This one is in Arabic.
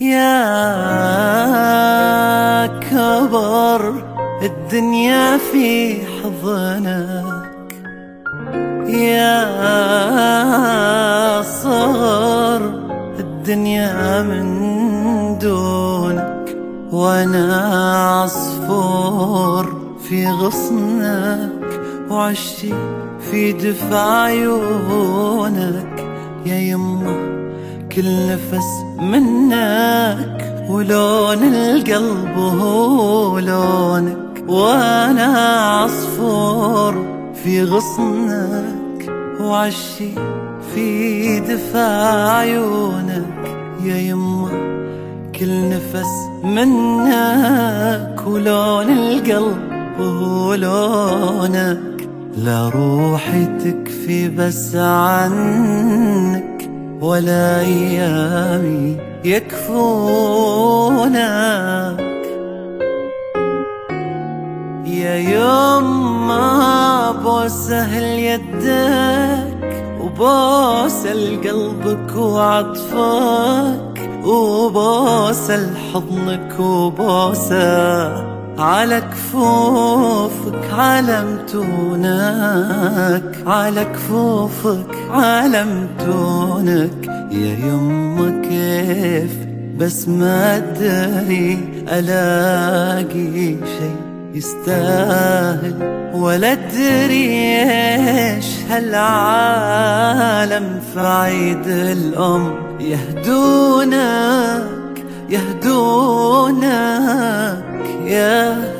يا كبر الدنيا في حضنك. يا صغر الدنيا من دونك. وأنا عصفور في غصنك وعشتي في دفع عيونك. يا يمه كل نفس منك ولون القلب هو لونك. وأنا عصفور في غصنك وعشي في دفاع عيونك. يا يمه كل نفس منك ولون القلب هو لونك لا روحي تكفي بس عنك ولا أيامي يكفونك. يا يما بوس أهل يدك وبوس قلبك وعطفك وبوس حضنك وبوسه على كفوفك علمتونك على كفوفك علمتونك يا يما كيف بس ما أدري ألاقي شي يستاهل. ولا أدري إيش هالعالم في عيد الأم يهدونك يهدونك. يهدونك